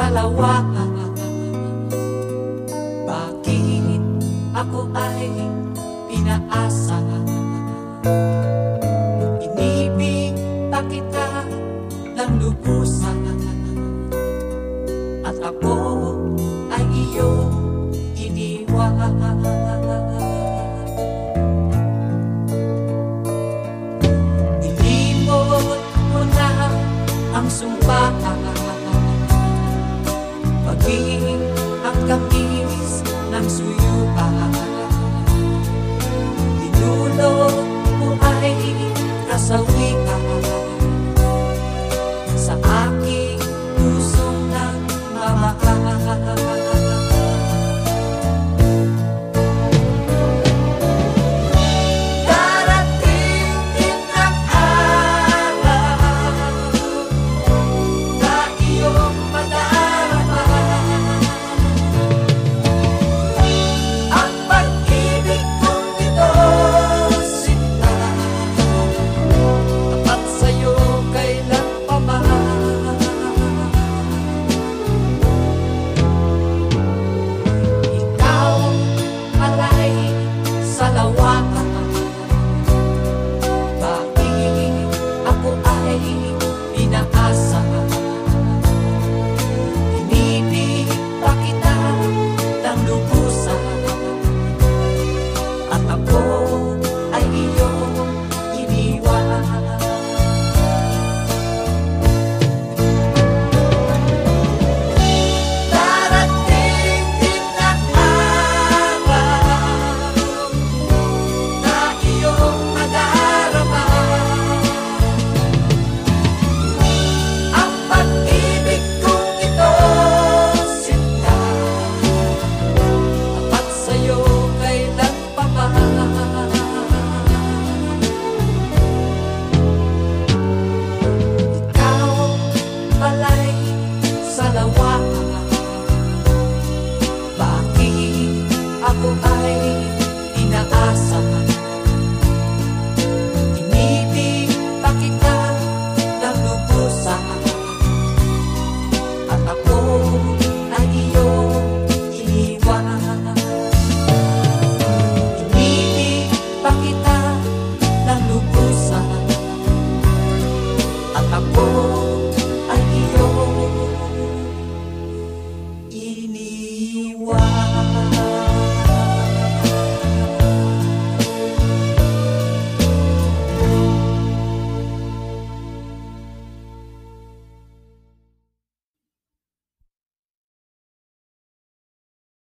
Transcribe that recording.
salawa. Bakit ako ay pinaasa? Inibig pa kita ng lubusan. At ako ay iyong iniwan ang sumpa. we salawa Bakit ako ay inaasa?